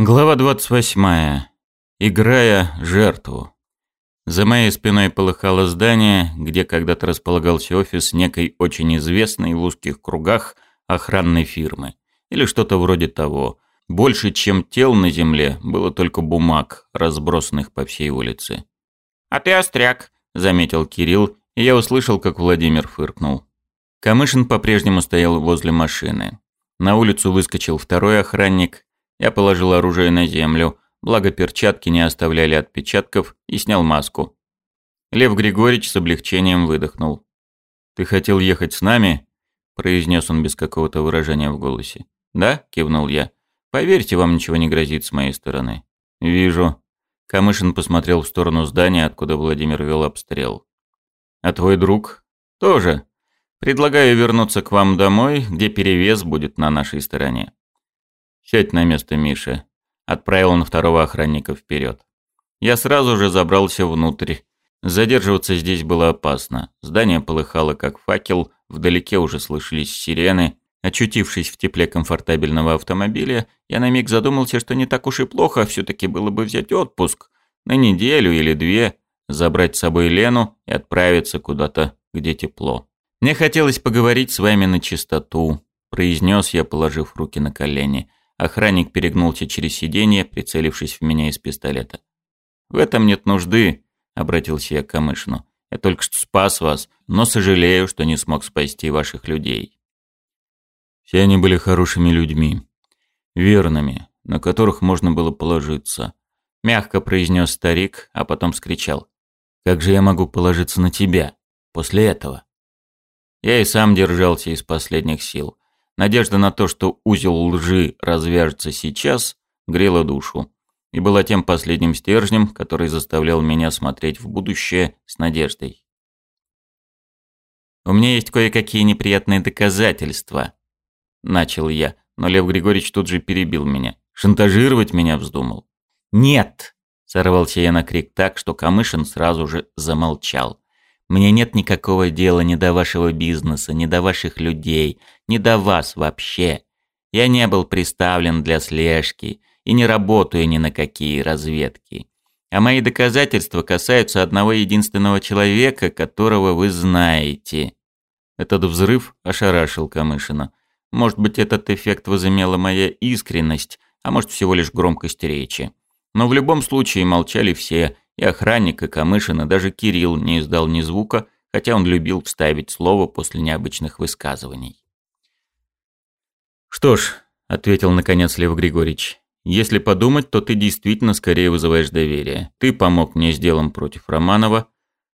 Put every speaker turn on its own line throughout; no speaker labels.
Глава 28. Играя жертву. За моей спиной полыхало здание, где когда-то располагался офис некой очень известной в узких кругах охранной фирмы. Или что-то вроде того. Больше, чем тел на земле, было только бумаг, разбросанных по всей улице.
«А ты остряк», — заметил Кирилл, и я услышал, как Владимир фыркнул.
Камышин по-прежнему стоял возле машины. На улицу выскочил второй охранник, я положил оружие на землю, благо перчатки не оставляли отпечатков, и снял маску. Лев Григорьевич с облегчением выдохнул. «Ты хотел ехать с нами?» – произнес он без какого-то выражения в голосе. «Да?» – кивнул я. «Поверьте, вам ничего не грозит с моей стороны». «Вижу». Камышин посмотрел в сторону здания, откуда Владимир вел обстрел. «А твой друг?» «Тоже. Предлагаю вернуться к вам домой, где перевес будет на нашей стороне». «Сядь на место, Миша», — отправил он второго охранника вперед. Я сразу же забрался внутрь. Задерживаться здесь было опасно. Здание полыхало как факел, вдалеке уже слышались сирены. Очутившись в тепле комфортабельного автомобиля, я на миг задумался, что не так уж и плохо все таки было бы взять отпуск на неделю или две, забрать с собой Лену и отправиться куда-то, где тепло. Мне хотелось поговорить с вами на чистоту, произнес я, положив руки на колени. Охранник перегнулся через сиденье, прицелившись в меня из пистолета. «В этом нет нужды», — обратился я к Камышину. «Я только что спас вас, но сожалею, что не смог спасти ваших людей». Все они были хорошими людьми, верными, на которых можно было положиться. Мягко произнес старик, а потом скричал. «Как же я могу положиться на тебя после этого?» Я и сам держался из последних сил. Надежда на то, что узел лжи развяжется сейчас, грела душу и была тем последним стержнем, который заставлял меня смотреть в будущее с надеждой. «У меня есть кое-какие неприятные доказательства», — начал я, но Лев Григорьевич тут же перебил меня. «Шантажировать меня вздумал?» «Нет!» — сорвался я на крик так, что Камышин сразу же замолчал. Мне нет никакого дела ни до вашего бизнеса, ни до ваших людей, ни до вас вообще. Я не был приставлен для слежки и не работаю ни на какие разведки. А мои доказательства касаются одного единственного человека, которого вы знаете. Этот взрыв ошарашил Камышина. Может быть, этот эффект возымела моя искренность, а может, всего лишь громкость речи. Но в любом случае молчали все, и охранник, и Камышин, и даже Кирилл не издал ни звука, хотя он любил вставить слово после необычных высказываний. «Что ж», — ответил наконец Лев Григорьевич, «если подумать, то ты действительно скорее вызываешь доверие. Ты помог мне с делом против Романова.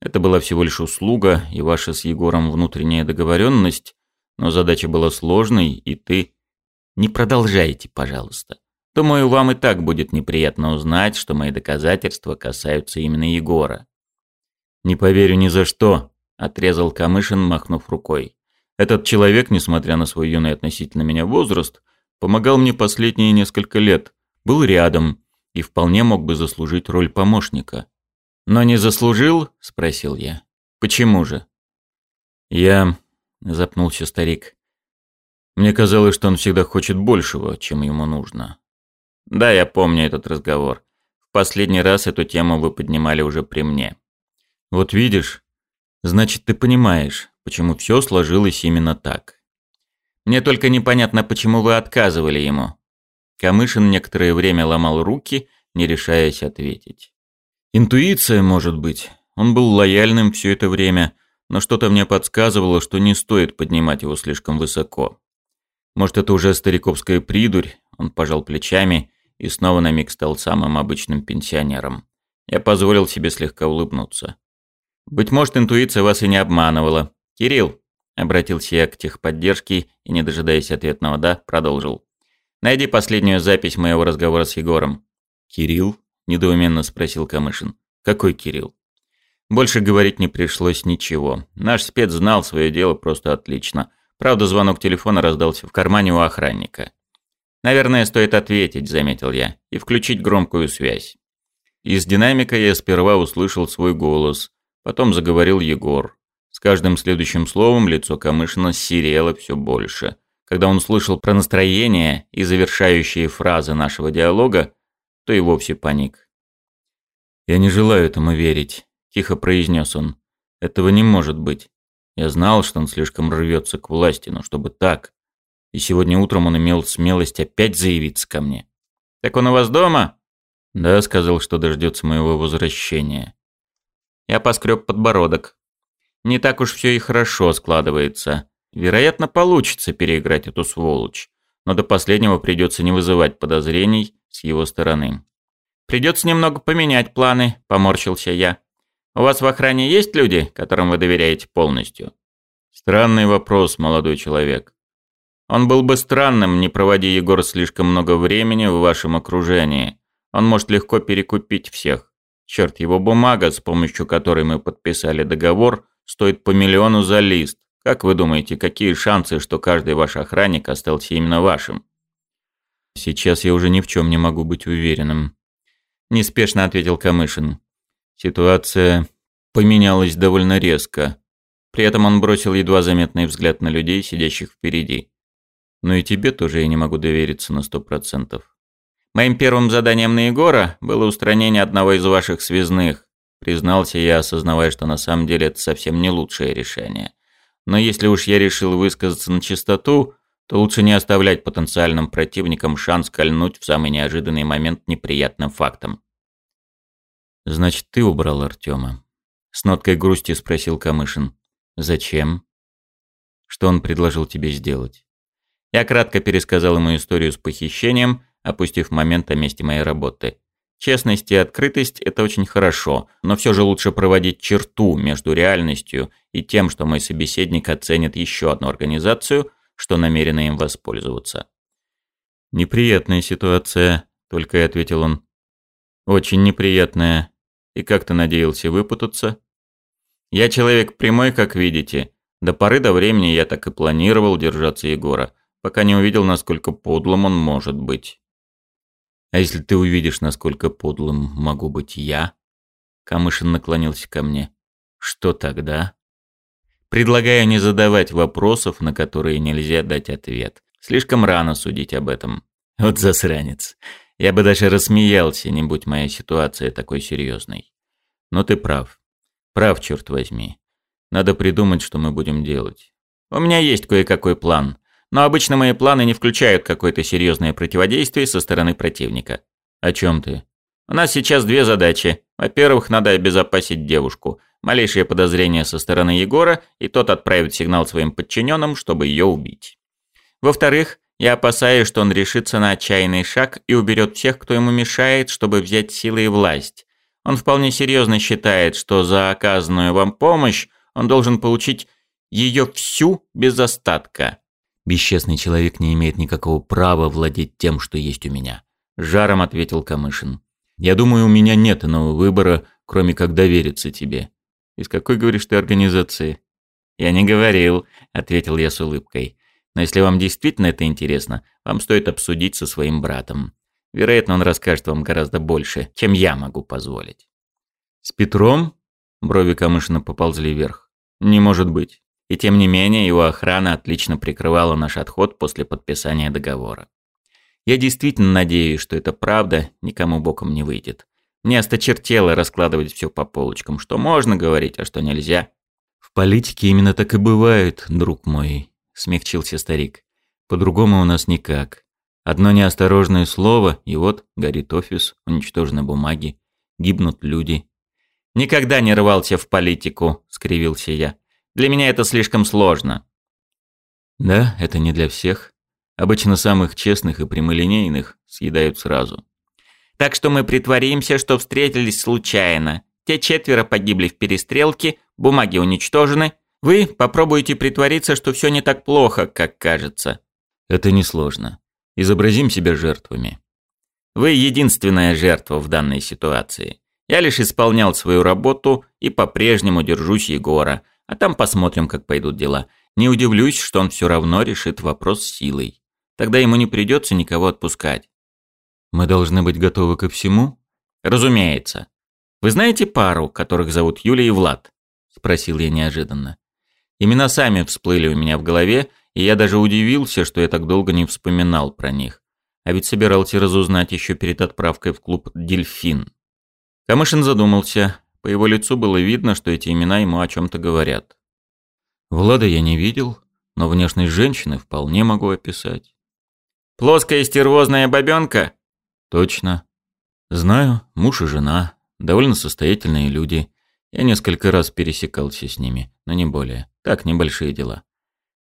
Это была всего лишь услуга и ваша с Егором внутренняя договоренность, но задача была сложной, и ты... Не продолжайте, пожалуйста. Думаю, вам и так будет неприятно узнать, что мои доказательства касаются именно Егора. Не поверю ни за что, отрезал Камышин, махнув рукой. Этот человек, несмотря на свой юный относительно меня возраст, помогал мне последние несколько лет, был рядом и вполне мог бы заслужить роль помощника. Но не заслужил? спросил я. Почему же? Я запнулся старик. Мне казалось, что он всегда хочет большего, чем ему нужно. Да, я помню этот разговор. В последний раз эту тему вы поднимали уже при мне. Вот видишь, значит, ты понимаешь, почему все сложилось именно так. Мне только непонятно, почему вы отказывали ему. Камышин некоторое время ломал руки, не решаясь ответить. Интуиция, может быть. Он был лояльным все это время, но что-то мне подсказывало, что не стоит поднимать его слишком высоко. Может, это уже стариковская придурь, он пожал плечами и снова на миг стал самым обычным пенсионером. Я позволил себе слегка улыбнуться. «Быть может, интуиция вас и не обманывала. Кирилл», — обратился я к техподдержке и, не дожидаясь ответного «да», продолжил. «Найди последнюю запись моего разговора с Егором». «Кирилл?» — недоуменно спросил Камышин. «Какой Кирилл?» Больше говорить не пришлось ничего. Наш спец знал свое дело просто отлично. Правда, звонок телефона раздался в кармане у охранника. «Наверное, стоит ответить», — заметил я, — «и включить громкую связь». Из динамика я сперва услышал свой голос, потом заговорил Егор. С каждым следующим словом лицо Камышина серело все больше. Когда он услышал про настроение и завершающие фразы нашего диалога, то и вовсе паник. «Я не желаю этому верить», – тихо произнес он. «Этого не может быть. Я знал, что он слишком рвется к власти, но чтобы так. И сегодня утром он имел смелость опять заявиться ко мне. «Так он у вас дома?» «Да», – сказал, что дождется моего возвращения. Я поскреб подбородок. Не так уж все и хорошо складывается. Вероятно, получится переиграть эту сволочь, но до последнего придется не вызывать подозрений с его стороны. «Придется немного поменять планы», – поморщился я. «У вас в охране есть люди, которым вы доверяете полностью?» «Странный вопрос, молодой человек. Он был бы странным, не проводя Егор слишком много времени в вашем окружении. Он может легко перекупить всех. Черт, его бумага, с помощью которой мы подписали договор, стоит по миллиону за лист. Как вы думаете, какие шансы, что каждый ваш охранник остался именно вашим? Сейчас я уже ни в чем не могу быть уверенным. Неспешно ответил Камышин. Ситуация поменялась довольно резко. При этом он бросил едва заметный взгляд на людей, сидящих впереди. Но и тебе тоже я не могу довериться на сто процентов. Моим первым заданием на Егора было устранение одного из ваших связных. Признался я, осознавая, что на самом деле это совсем не лучшее решение. Но если уж я решил высказаться на чистоту, то лучше не оставлять потенциальным противникам шанс кольнуть в самый неожиданный момент неприятным фактом. «Значит, ты убрал Артема?» С ноткой грусти спросил Камышин. «Зачем? Что он предложил тебе сделать?» Я кратко пересказал ему историю с похищением, опустив момент о месте моей работы. Честность и открытость – это очень хорошо, но все же лучше проводить черту между реальностью и тем, что мой собеседник оценит еще одну организацию, что намерена им воспользоваться. «Неприятная ситуация», – только и ответил он. «Очень неприятная. И как ты надеялся выпутаться?» «Я человек прямой, как видите. До поры до времени я так и планировал держаться Егора пока не увидел, насколько подлым он может быть. А если ты увидишь, насколько подлым могу быть я? Камышин наклонился ко мне. Что тогда? Предлагаю не задавать вопросов, на которые нельзя дать ответ. Слишком рано судить об этом. Вот засранец. Я бы даже рассмеялся, не будь моя ситуация такой серьезной. Но ты прав. Прав, черт возьми. Надо придумать, что мы будем делать. У меня есть кое-какой план. Но обычно мои планы не включают какое-то серьезное противодействие со стороны противника. О чем ты? У нас сейчас две задачи. Во-первых, надо обезопасить девушку. Малейшее подозрение со стороны Егора, и тот отправит сигнал своим подчиненным, чтобы ее убить. Во-вторых, я опасаюсь, что он решится на отчаянный шаг и уберет всех, кто ему мешает, чтобы взять силы и власть. Он вполне серьезно считает, что за оказанную вам помощь он должен получить ее всю без остатка. Бесчестный человек не имеет никакого права владеть тем, что есть у меня. Жаром ответил Камышин. Я думаю, у меня нет иного выбора, кроме как довериться тебе. Из какой, говоришь, ты организации? Я не говорил, ответил я с улыбкой. Но если вам действительно это интересно, вам стоит обсудить со своим братом. Вероятно, он расскажет вам гораздо больше, чем я могу позволить. С Петром? Брови Камышина поползли вверх. Не может быть. И тем не менее, его охрана отлично прикрывала наш отход после подписания договора. Я действительно надеюсь, что это правда никому боком не выйдет. Мне осточертело раскладывать все по полочкам, что можно говорить, а что нельзя. В политике именно так и бывает, друг мой, смягчился старик. По-другому у нас никак. Одно неосторожное слово, и вот горит офис, уничтожены бумаги, гибнут люди. Никогда не рвался в политику, скривился я. Для меня это слишком сложно». «Да, это не для всех. Обычно самых честных и прямолинейных съедают сразу». «Так что мы притворимся, что встретились случайно. Те четверо погибли в перестрелке, бумаги уничтожены. Вы попробуйте притвориться, что все не так плохо, как кажется». «Это несложно. Изобразим себя жертвами». «Вы единственная жертва в данной ситуации. Я лишь исполнял свою работу и по-прежнему держусь Егора, а там посмотрим, как пойдут дела. Не удивлюсь, что он все равно решит вопрос силой. Тогда ему не придется никого отпускать. Мы должны быть готовы ко всему? Разумеется. Вы знаете пару, которых зовут Юлия и Влад? Спросил я неожиданно. Имена сами всплыли у меня в голове, и я даже удивился, что я так долго не вспоминал про них. А ведь собирался разузнать еще перед отправкой в клуб «Дельфин». Камышин задумался. По его лицу было видно, что эти имена ему о чем-то говорят. Влада я не видел, но внешность женщины вполне могу описать.
«Плоская стервозная бабенка?»
«Точно. Знаю, муж и жена, довольно состоятельные люди. Я несколько раз пересекался с ними, но не более. Так, небольшие дела.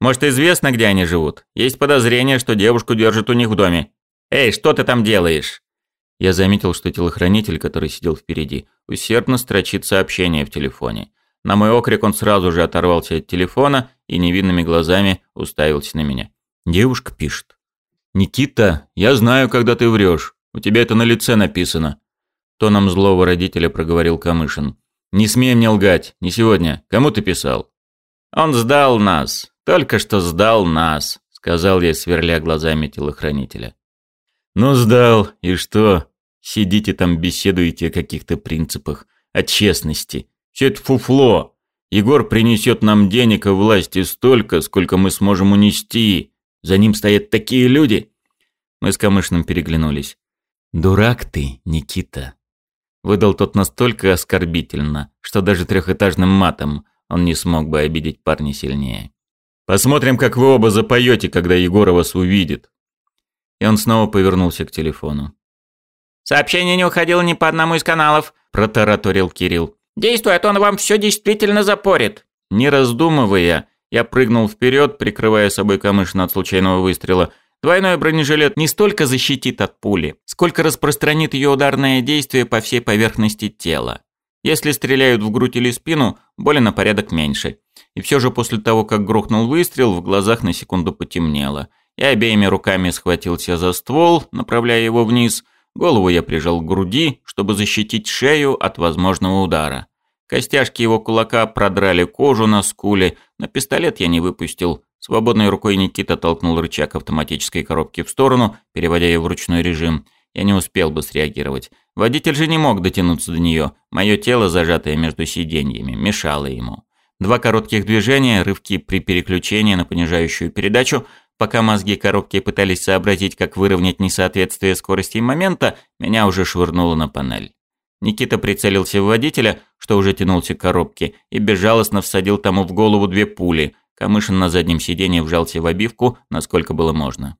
Может, известно, где они живут? Есть подозрение, что девушку держат у них в доме. Эй, что ты там делаешь?»
Я заметил, что телохранитель, который сидел впереди, усердно строчит сообщение в телефоне. На мой окрик он сразу же оторвался от телефона и невинными глазами уставился на меня. Девушка пишет. «Никита, я знаю, когда ты врешь. У тебя это на лице написано». Тоном злого родителя проговорил Камышин. «Не смей мне лгать. Не сегодня. Кому ты писал?»
«Он сдал нас. Только что сдал нас», — сказал я, сверля глазами телохранителя.
«Ну, сдал. И что? Сидите там, беседуете о каких-то принципах, о честности. Все это фуфло. Егор принесет нам денег и власти столько, сколько мы сможем унести. За ним стоят такие люди». Мы с Камышным переглянулись. «Дурак ты, Никита!» Выдал тот настолько оскорбительно, что даже трехэтажным матом он не смог бы обидеть парня сильнее. «Посмотрим, как вы оба запоете, когда Егор вас увидит!» И он снова повернулся к телефону.
«Сообщение не уходило ни по одному из каналов», – протараторил Кирилл. «Действуй, а то он вам все действительно запорит».
Не раздумывая, я прыгнул вперед, прикрывая собой камыш от случайного выстрела – Двойной бронежилет не столько защитит от пули, сколько распространит ее ударное действие по всей поверхности тела. Если стреляют в грудь или спину, боли на порядок меньше. И все же после того, как грохнул выстрел, в глазах на секунду потемнело. Я обеими руками схватился за ствол, направляя его вниз. Голову я прижал к груди, чтобы защитить шею от возможного удара. Костяшки его кулака продрали кожу на скуле, но пистолет я не выпустил. Свободной рукой Никита толкнул рычаг автоматической коробки в сторону, переводя ее в ручной режим. Я не успел бы среагировать. Водитель же не мог дотянуться до нее. Мое тело, зажатое между сиденьями, мешало ему. Два коротких движения, рывки при переключении на понижающую передачу. Пока мозги коробки пытались сообразить, как выровнять несоответствие скорости момента, меня уже швырнуло на панель. Никита прицелился в водителя, что уже тянулся к коробке, и безжалостно всадил тому в голову две пули – Камышин на заднем сиденье вжался в обивку, насколько было можно.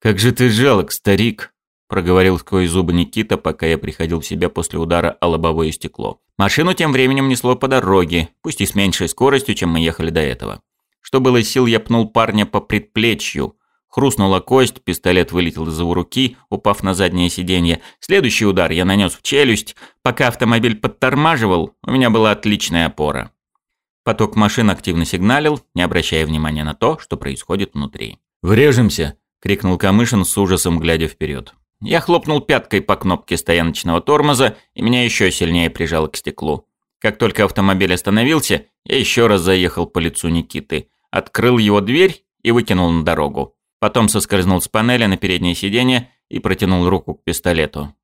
«Как же ты жалок, старик!» – проговорил сквозь зубы Никита, пока я приходил в себя после удара о лобовое стекло. Машину тем временем несло по дороге, пусть и с меньшей скоростью, чем мы ехали до этого. Что было сил, я пнул парня по предплечью. Хрустнула кость, пистолет вылетел из его руки, упав на заднее сиденье. Следующий удар я нанес в челюсть. Пока автомобиль подтормаживал, у меня была отличная опора. Поток машин активно сигналил, не обращая внимания на то, что происходит внутри. «Врежемся!» – крикнул Камышин с ужасом, глядя вперед. Я хлопнул пяткой по кнопке стояночного тормоза, и меня еще сильнее прижало к стеклу. Как только автомобиль остановился, я еще раз заехал по лицу Никиты, открыл его дверь и выкинул на дорогу. Потом соскользнул с панели на переднее сиденье и протянул руку к пистолету.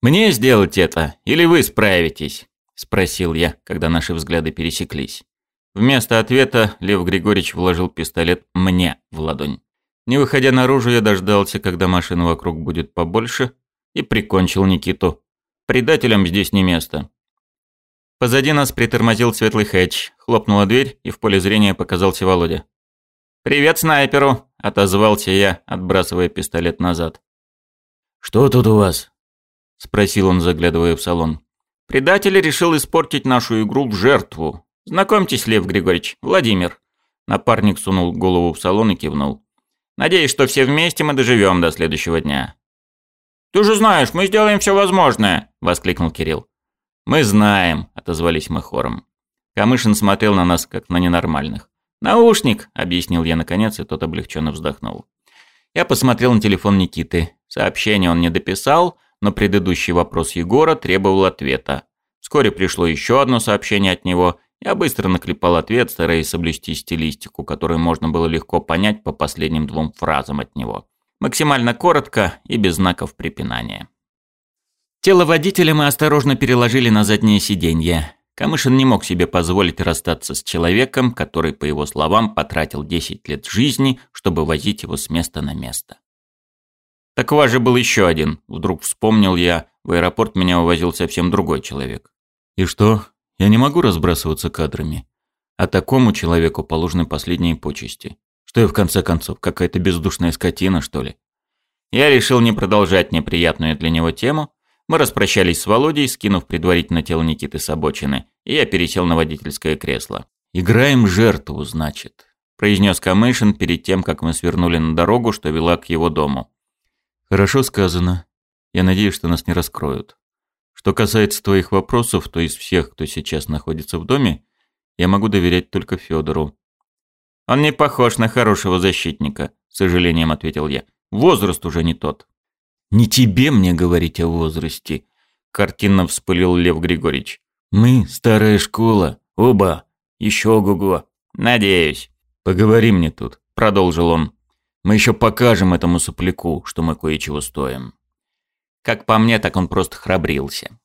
«Мне сделать это, или вы справитесь?» – спросил я, когда наши взгляды пересеклись. Вместо ответа Лев Григорьевич вложил пистолет мне в ладонь. Не выходя наружу, я дождался, когда машина вокруг будет побольше, и прикончил Никиту. Предателям здесь не место. Позади нас притормозил светлый хэтч, хлопнула дверь, и в поле зрения показался Володя. «Привет снайперу!» – отозвался я, отбрасывая пистолет назад.
«Что тут у вас?»
– спросил он, заглядывая в салон.
Предатель решил испортить нашу игру в жертву. Знакомьтесь, Лев Григорьевич, Владимир. Напарник сунул голову в салон и кивнул. Надеюсь, что все вместе мы доживем до следующего дня. Ты же знаешь, мы сделаем все возможное, воскликнул Кирилл.
Мы знаем, отозвались мы хором. Камышин смотрел на нас как на ненормальных.
«Наушник», — объяснил я наконец, и тот облегченно вздохнул.
Я посмотрел на телефон Никиты. Сообщение он не дописал, но предыдущий вопрос Егора требовал ответа. Вскоре пришло еще одно сообщение от него. Я быстро наклепал ответ, стараясь соблюсти стилистику, которую можно было легко понять по последним двум фразам от него. Максимально коротко и без знаков препинания. Тело водителя мы осторожно переложили на заднее сиденье. Камышин не мог себе позволить расстаться с человеком, который, по его словам, потратил 10 лет жизни, чтобы возить его с места на место. Так у вас же был еще один. Вдруг вспомнил я, в аэропорт меня увозил совсем другой человек. И что? Я не могу разбрасываться кадрами. А такому человеку положены последние почести. Что я в конце концов, какая-то бездушная скотина, что ли? Я решил не продолжать неприятную для него тему. Мы распрощались с Володей, скинув предварительно тело Никиты с обочины, и я пересел на водительское кресло. «Играем жертву, значит», – произнес Камышин перед тем, как мы свернули на дорогу, что вела к его дому. Хорошо сказано. Я надеюсь, что нас не раскроют. Что касается твоих вопросов, то из всех, кто сейчас находится в доме, я могу доверять только Федору. Он не похож на хорошего защитника, с сожалением ответил я. Возраст уже не тот. Не тебе мне говорить о возрасте, картинно вспылил Лев Григорьевич. Мы старая школа, оба. Еще ого-го. Надеюсь. Поговори мне тут, продолжил он. Мы еще покажем этому сопляку, что мы кое-чего стоим. Как по мне, так он просто храбрился.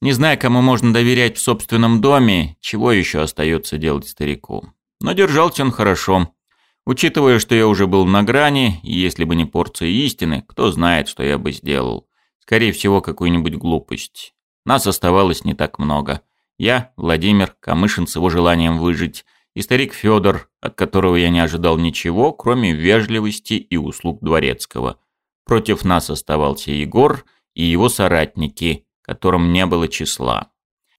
Не зная, кому можно доверять в собственном доме, чего еще остается делать старику. Но держался он хорошо. Учитывая, что я уже был на грани, и если бы не порция истины, кто знает, что я бы сделал. Скорее всего, какую-нибудь глупость. Нас оставалось не так много. Я, Владимир, Камышин с его желанием выжить, и старик Федор, от которого я не ожидал ничего, кроме вежливости и услуг дворецкого. Против нас оставался Егор и его соратники, которым не было числа.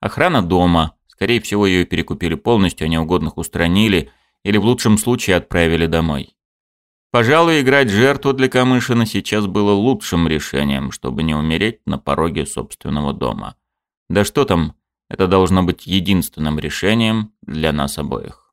Охрана дома, скорее всего, ее перекупили полностью, а неугодных устранили или в лучшем случае отправили домой. Пожалуй, играть жертву для Камышина сейчас было лучшим решением, чтобы не умереть на пороге собственного дома. Да что там, это должно быть единственным решением для нас обоих.